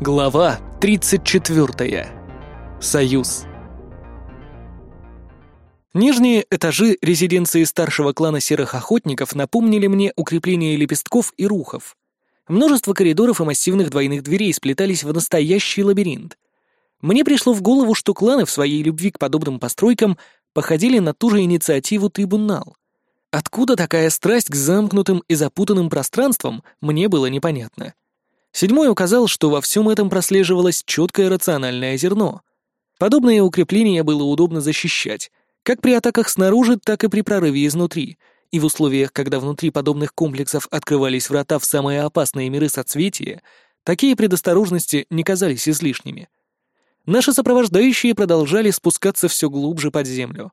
Глава 34. Союз. Нижние этажи резиденции старшего клана серых охотников напомнили мне укрепление лепестков и рухов. Множество коридоров и массивных двойных дверей сплетались в настоящий лабиринт. Мне пришло в голову, что кланы в своей любви к подобным постройкам походили на ту же инициативу трибунал. Откуда такая страсть к замкнутым и запутанным пространствам, мне было непонятно. Седьмой указал, что во всем этом прослеживалось четкое рациональное зерно. Подобное укрепление было удобно защищать, как при атаках снаружи, так и при прорыве изнутри, и в условиях, когда внутри подобных комплексов открывались врата в самые опасные миры соцветия, такие предосторожности не казались излишними. Наши сопровождающие продолжали спускаться все глубже под землю.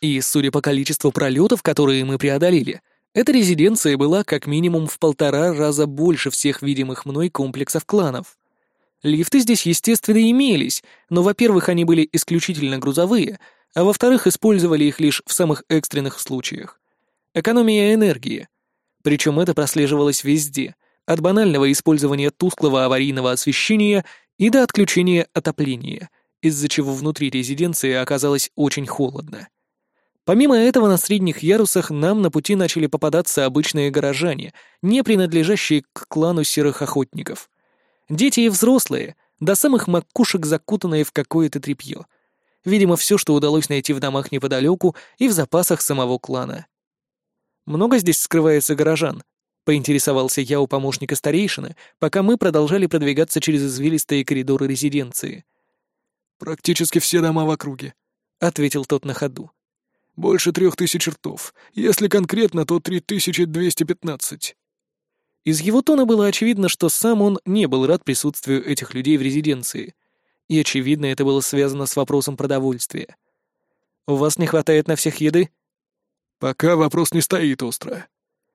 И, судя по количеству пролетов, которые мы преодолели, эта резиденция была как минимум в полтора раза больше всех видимых мной комплексов кланов. Лифты здесь, естественно, имелись, но, во-первых, они были исключительно грузовые, а во-вторых, использовали их лишь в самых экстренных случаях. Экономия энергии. Причем это прослеживалось везде, от банального использования тусклого аварийного освещения и до отключения отопления, из-за чего внутри резиденции оказалось очень холодно. Помимо этого, на средних ярусах нам на пути начали попадаться обычные горожане, не принадлежащие к клану серых охотников. Дети и взрослые, до самых макушек закутанные в какое-то тряпье. Видимо, все, что удалось найти в домах неподалеку и в запасах самого клана. «Много здесь скрывается горожан?» — поинтересовался я у помощника старейшины, пока мы продолжали продвигаться через извилистые коридоры резиденции. «Практически все дома в округе», — ответил тот на ходу. Больше трех тысяч ртов. Если конкретно, то три тысячи двести пятнадцать. Из его тона было очевидно, что сам он не был рад присутствию этих людей в резиденции. И, очевидно, это было связано с вопросом продовольствия. «У вас не хватает на всех еды?» «Пока вопрос не стоит остро».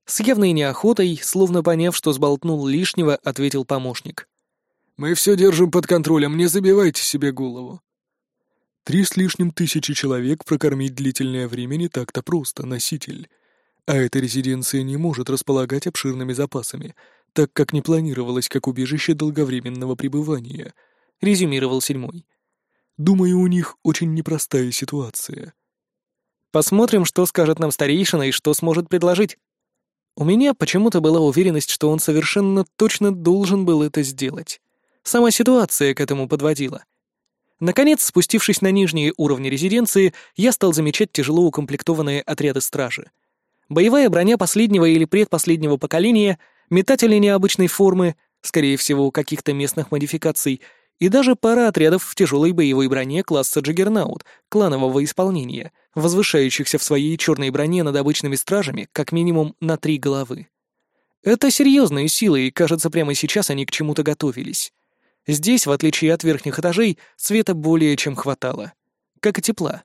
С явной неохотой, словно поняв, что сболтнул лишнего, ответил помощник. «Мы все держим под контролем, не забивайте себе голову. Три с лишним тысячи человек прокормить длительное время не так-то просто, носитель. А эта резиденция не может располагать обширными запасами, так как не планировалось как убежище долговременного пребывания, резюмировал седьмой. Думаю, у них очень непростая ситуация. Посмотрим, что скажет нам старейшина и что сможет предложить. У меня почему-то была уверенность, что он совершенно точно должен был это сделать. Сама ситуация к этому подводила. Наконец, спустившись на нижние уровни резиденции, я стал замечать тяжело укомплектованные отряды стражи. Боевая броня последнего или предпоследнего поколения, метатели необычной формы, скорее всего, каких-то местных модификаций, и даже пара отрядов в тяжелой боевой броне класса Джаггернаут, кланового исполнения, возвышающихся в своей черной броне над обычными стражами как минимум на три головы. Это серьезные силы, и, кажется, прямо сейчас они к чему-то готовились. Здесь, в отличие от верхних этажей, света более чем хватало. Как и тепла.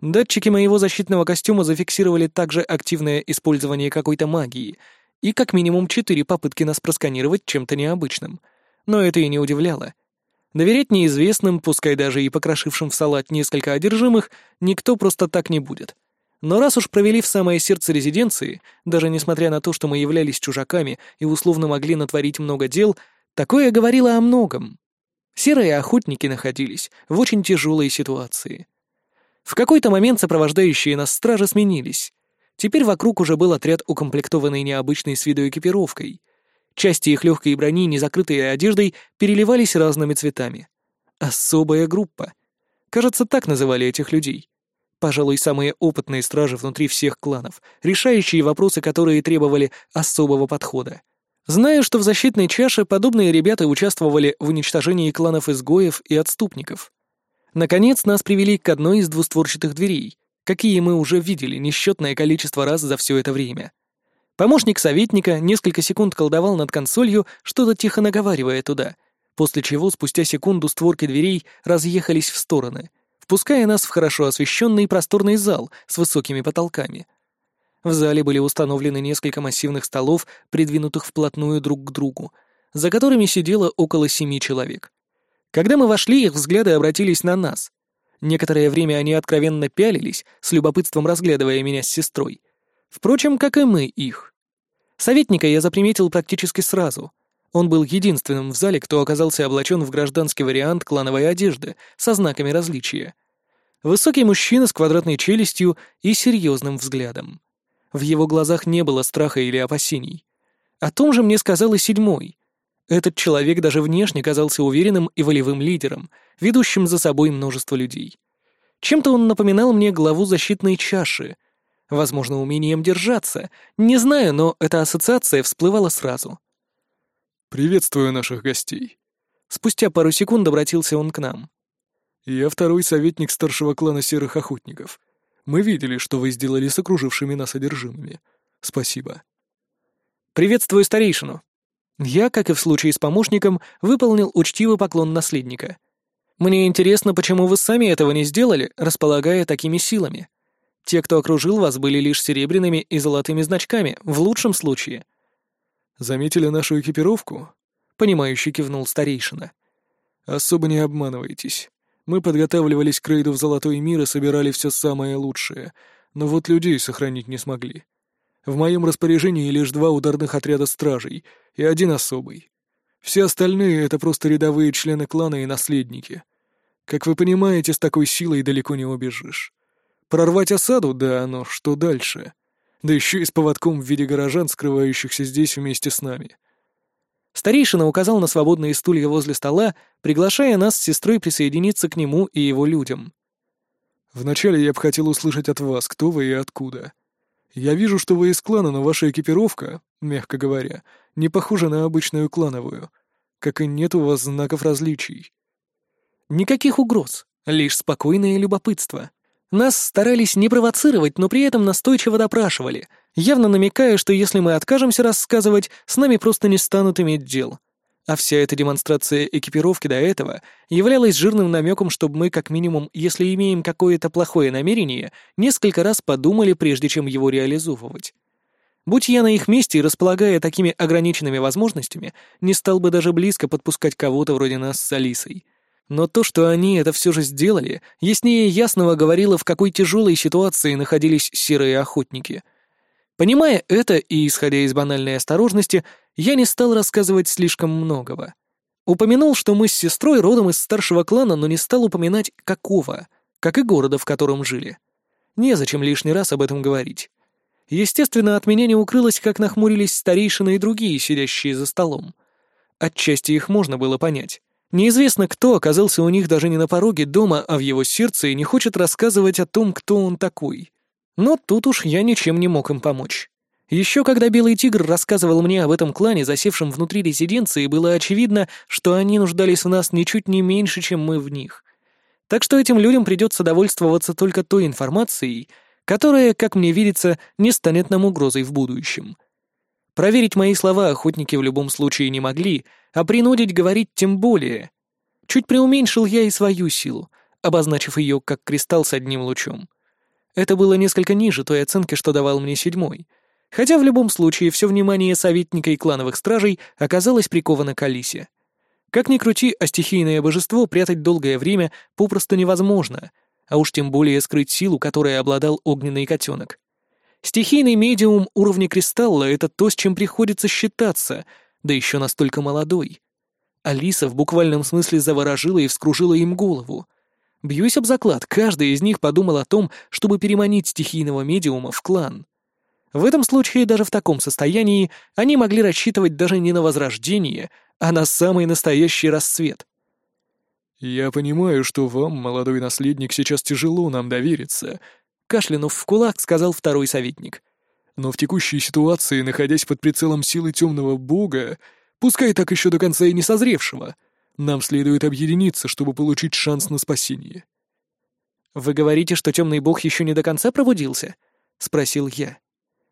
Датчики моего защитного костюма зафиксировали также активное использование какой-то магии и как минимум четыре попытки нас просканировать чем-то необычным. Но это и не удивляло. Доверять неизвестным, пускай даже и покрошившим в салат несколько одержимых, никто просто так не будет. Но раз уж провели в самое сердце резиденции, даже несмотря на то, что мы являлись чужаками и условно могли натворить много дел, Такое говорило о многом. Серые охотники находились в очень тяжелой ситуации. В какой-то момент сопровождающие нас стражи сменились. Теперь вокруг уже был отряд, укомплектованный необычной с виду экипировкой. Части их легкой брони, не закрытые одеждой, переливались разными цветами. Особая группа. Кажется, так называли этих людей. Пожалуй, самые опытные стражи внутри всех кланов, решающие вопросы, которые требовали особого подхода. Знаю, что в защитной чаше подобные ребята участвовали в уничтожении кланов изгоев и отступников. Наконец, нас привели к одной из двустворчатых дверей, какие мы уже видели несчетное количество раз за все это время. Помощник советника несколько секунд колдовал над консолью, что-то тихо наговаривая туда, после чего спустя секунду створки дверей разъехались в стороны, впуская нас в хорошо освещенный просторный зал с высокими потолками — в зале были установлены несколько массивных столов, придвинутых вплотную друг к другу, за которыми сидело около семи человек. Когда мы вошли, их взгляды обратились на нас. Некоторое время они откровенно пялились, с любопытством разглядывая меня с сестрой. Впрочем, как и мы их. Советника я заприметил практически сразу. Он был единственным в зале, кто оказался облачен в гражданский вариант клановой одежды со знаками различия. Высокий мужчина с квадратной челюстью и серьезным взглядом. В его глазах не было страха или опасений. О том же мне сказал и седьмой. Этот человек даже внешне казался уверенным и волевым лидером, ведущим за собой множество людей. Чем-то он напоминал мне главу защитной чаши. Возможно, умением держаться. Не знаю, но эта ассоциация всплывала сразу. «Приветствую наших гостей». Спустя пару секунд обратился он к нам. «Я второй советник старшего клана Серых Охотников. Мы видели, что вы сделали с окружившими нас одержимыми. Спасибо». «Приветствую старейшину». Я, как и в случае с помощником, выполнил учтивый поклон наследника. «Мне интересно, почему вы сами этого не сделали, располагая такими силами. Те, кто окружил вас, были лишь серебряными и золотыми значками, в лучшем случае. Заметили нашу экипировку?» — понимающе кивнул старейшина. «Особо не обманывайтесь. Мы подготавливались к рейду в Золотой мир и собирали все самое лучшее, но вот людей сохранить не смогли. В моем распоряжении лишь два ударных отряда стражей и один особый. Все остальные — это просто рядовые члены клана и наследники. Как вы понимаете, с такой силой далеко не убежишь. Прорвать осаду, да, но что дальше?» да еще и с поводком в виде горожан, скрывающихся здесь вместе с нами. Старейшина указал на свободные стулья возле стола, приглашая нас с сестрой присоединиться к нему и его людям. «Вначале я бы хотел услышать от вас, кто вы и откуда. Я вижу, что вы из клана, но ваша экипировка, мягко говоря, не похожа на обычную клановую, как и нет у вас знаков различий». «Никаких угроз, лишь спокойное любопытство», нас старались не провоцировать, но при этом настойчиво допрашивали, явно намекая, что если мы откажемся рассказывать, с нами просто не станут иметь дел. А вся эта демонстрация экипировки до этого являлась жирным намеком, чтобы мы, как минимум, если имеем какое-то плохое намерение, несколько раз подумали, прежде чем его реализовывать. Будь я на их месте и располагая такими ограниченными возможностями, не стал бы даже близко подпускать кого-то вроде нас с Алисой — но то, что они это все же сделали, яснее ясного говорило, в какой тяжелой ситуации находились серые охотники. Понимая это и исходя из банальной осторожности, я не стал рассказывать слишком многого. Упомянул, что мы с сестрой родом из старшего клана, но не стал упоминать какого, как и города, в котором жили. Незачем лишний раз об этом говорить. Естественно, от меня не укрылось, как нахмурились старейшины и другие, сидящие за столом. Отчасти их можно было понять. Неизвестно, кто оказался у них даже не на пороге дома, а в его сердце и не хочет рассказывать о том, кто он такой. Но тут уж я ничем не мог им помочь. Еще когда Белый Тигр рассказывал мне об этом клане, засевшем внутри резиденции, было очевидно, что они нуждались в нас ничуть не меньше, чем мы в них. Так что этим людям придется довольствоваться только той информацией, которая, как мне видится, не станет нам угрозой в будущем. Проверить мои слова охотники в любом случае не могли, а принудить говорить тем более. Чуть преуменьшил я и свою силу, обозначив ее как кристалл с одним лучом. Это было несколько ниже той оценки, что давал мне седьмой. Хотя в любом случае все внимание советника и клановых стражей оказалось приковано к Алисе. Как ни крути, а стихийное божество прятать долгое время попросту невозможно, а уж тем более скрыть силу, которой обладал огненный котенок. Стихийный медиум уровня кристалла — это то, с чем приходится считаться, да еще настолько молодой. Алиса в буквальном смысле заворожила и вскружила им голову. Бьюсь об заклад, каждый из них подумал о том, чтобы переманить стихийного медиума в клан. В этом случае, даже в таком состоянии, они могли рассчитывать даже не на возрождение, а на самый настоящий расцвет. «Я понимаю, что вам, молодой наследник, сейчас тяжело нам довериться», Кашлянув в кулак, сказал второй советник. Но в текущей ситуации, находясь под прицелом силы темного бога, пускай так еще до конца и не созревшего, нам следует объединиться, чтобы получить шанс на спасение. «Вы говорите, что темный бог еще не до конца пробудился?» — спросил я.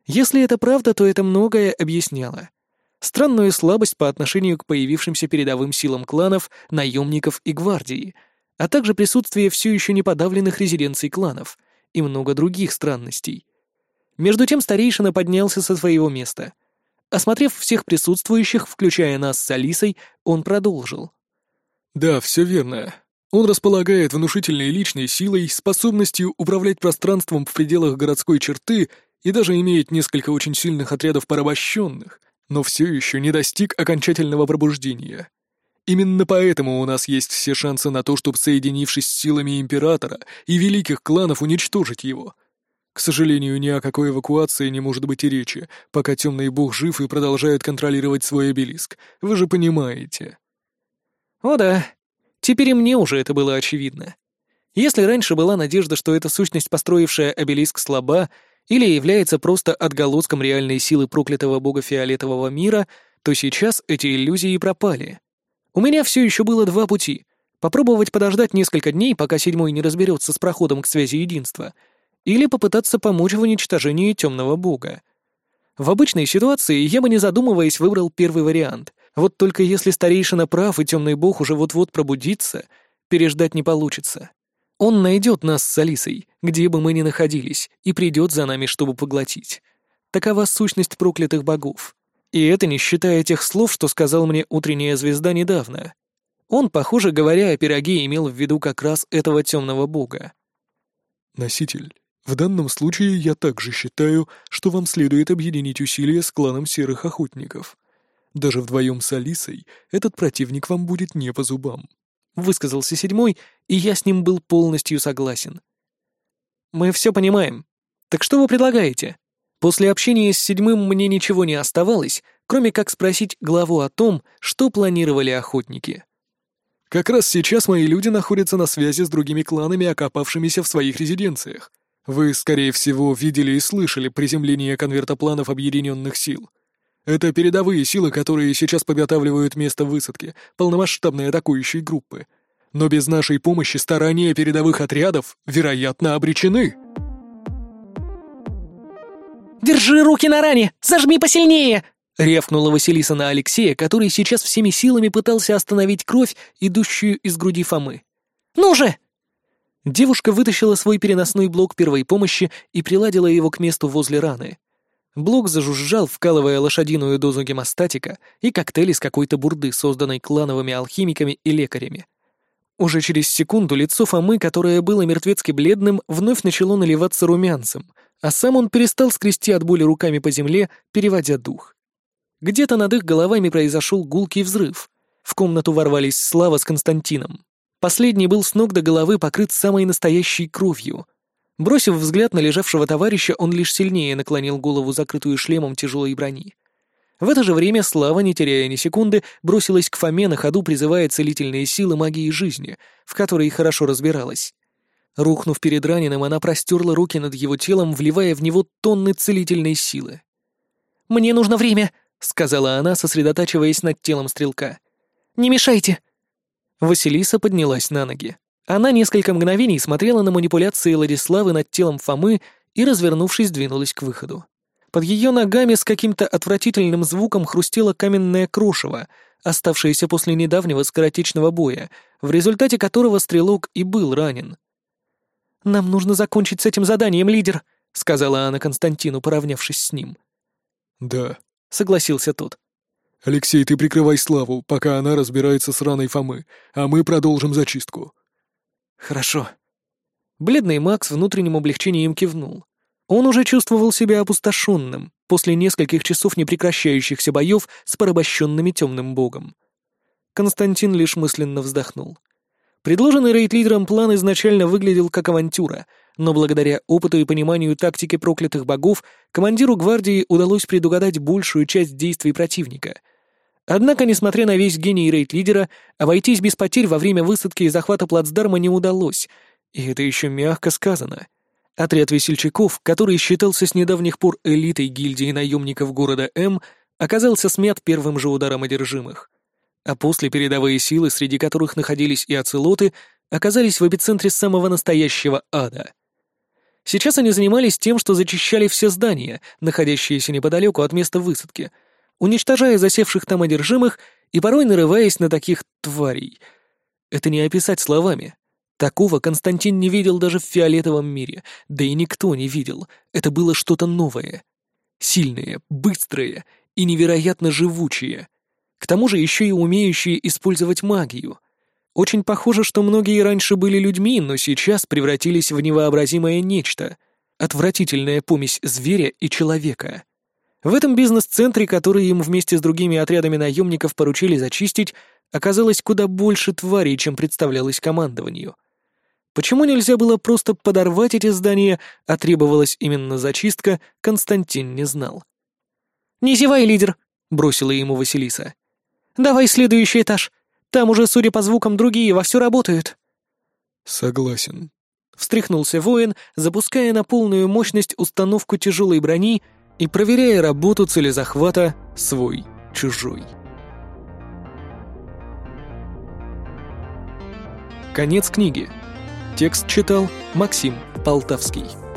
«Если это правда, то это многое объясняло. Странную слабость по отношению к появившимся передовым силам кланов, наемников и гвардии, а также присутствие все еще не подавленных резиденций кланов — и много других странностей. Между тем старейшина поднялся со своего места. Осмотрев всех присутствующих, включая нас с Алисой, он продолжил. «Да, все верно. Он располагает внушительной личной силой, способностью управлять пространством в пределах городской черты и даже имеет несколько очень сильных отрядов порабощенных. но все еще не достиг окончательного пробуждения. Именно поэтому у нас есть все шансы на то, чтобы, соединившись с силами Императора и великих кланов, уничтожить его. К сожалению, ни о какой эвакуации не может быть и речи, пока Темный Бог жив и продолжает контролировать свой обелиск. Вы же понимаете. О да, теперь и мне уже это было очевидно. Если раньше была надежда, что эта сущность, построившая обелиск, слаба или является просто отголоском реальной силы проклятого бога фиолетового мира, то сейчас эти иллюзии пропали. У меня все еще было два пути. Попробовать подождать несколько дней, пока седьмой не разберется с проходом к связи единства, или попытаться помочь в уничтожении темного бога. В обычной ситуации я бы не задумываясь выбрал первый вариант. Вот только если старейшина прав и темный бог уже вот-вот пробудится, переждать не получится. Он найдет нас с Алисой, где бы мы ни находились, и придет за нами, чтобы поглотить. Такова сущность проклятых богов. И это не считая тех слов, что сказал мне утренняя звезда недавно. Он, похоже, говоря о пироге, имел в виду как раз этого темного бога. «Носитель, в данном случае я также считаю, что вам следует объединить усилия с кланом Серых Охотников. Даже вдвоем с Алисой этот противник вам будет не по зубам», — высказался седьмой, и я с ним был полностью согласен. «Мы все понимаем. Так что вы предлагаете?» После общения с седьмым мне ничего не оставалось, кроме как спросить главу о том, что планировали охотники. «Как раз сейчас мои люди находятся на связи с другими кланами, окопавшимися в своих резиденциях. Вы, скорее всего, видели и слышали приземление конвертопланов объединенных сил. Это передовые силы, которые сейчас подготавливают место высадки полномасштабной атакующей группы. Но без нашей помощи старания передовых отрядов, вероятно, обречены». Держи руки на ране! Зажми посильнее!» — рявкнула Василиса на Алексея, который сейчас всеми силами пытался остановить кровь, идущую из груди Фомы. «Ну же!» Девушка вытащила свой переносной блок первой помощи и приладила его к месту возле раны. Блок зажужжал, вкалывая лошадиную дозу гемостатика и коктейль из какой-то бурды, созданной клановыми алхимиками и лекарями. Уже через секунду лицо Фомы, которое было мертвецки бледным, вновь начало наливаться румянцем, а сам он перестал скрести от боли руками по земле, переводя дух. Где-то над их головами произошел гулкий взрыв. В комнату ворвались Слава с Константином. Последний был с ног до головы покрыт самой настоящей кровью. Бросив взгляд на лежавшего товарища, он лишь сильнее наклонил голову, закрытую шлемом тяжелой брони. В это же время Слава, не теряя ни секунды, бросилась к Фоме на ходу, призывая целительные силы магии жизни, в которой хорошо разбиралась. Рухнув перед раненым, она простерла руки над его телом, вливая в него тонны целительной силы. «Мне нужно время», — сказала она, сосредотачиваясь над телом стрелка. «Не мешайте». Василиса поднялась на ноги. Она несколько мгновений смотрела на манипуляции Владиславы над телом Фомы и, развернувшись, двинулась к выходу. Под ее ногами с каким-то отвратительным звуком хрустело каменное крошево, оставшееся после недавнего скоротечного боя, в результате которого стрелок и был ранен. «Нам нужно закончить с этим заданием, лидер», — сказала она Константину, поравнявшись с ним. «Да», — согласился тот. «Алексей, ты прикрывай Славу, пока она разбирается с раной Фомы, а мы продолжим зачистку». «Хорошо». Бледный Макс внутренним облегчением кивнул. Он уже чувствовал себя опустошенным после нескольких часов непрекращающихся боев с порабощенными темным богом. Константин лишь мысленно вздохнул. Предложенный рейд-лидером план изначально выглядел как авантюра, но благодаря опыту и пониманию тактики проклятых богов командиру гвардии удалось предугадать большую часть действий противника. Однако, несмотря на весь гений рейд-лидера, обойтись без потерь во время высадки и захвата плацдарма не удалось, и это еще мягко сказано. Отряд весельчаков, который считался с недавних пор элитой гильдии наемников города М, оказался смят первым же ударом одержимых а после передовые силы, среди которых находились и оцелоты, оказались в эпицентре самого настоящего ада. Сейчас они занимались тем, что зачищали все здания, находящиеся неподалеку от места высадки, уничтожая засевших там одержимых и порой нарываясь на таких тварей. Это не описать словами. Такого Константин не видел даже в фиолетовом мире, да и никто не видел. Это было что-то новое. Сильное, быстрое и невероятно живучее — к тому же еще и умеющие использовать магию. Очень похоже, что многие раньше были людьми, но сейчас превратились в невообразимое нечто. Отвратительная помесь зверя и человека. В этом бизнес-центре, который им вместе с другими отрядами наемников поручили зачистить, оказалось куда больше тварей, чем представлялось командованию. Почему нельзя было просто подорвать эти здания, а требовалась именно зачистка, Константин не знал. «Не зевай, лидер!» — бросила ему Василиса. «Давай следующий этаж. Там уже, судя по звукам, другие вовсю работают». «Согласен», — встряхнулся воин, запуская на полную мощность установку тяжелой брони и проверяя работу целезахвата свой-чужой. Конец книги. Текст читал Максим Полтавский.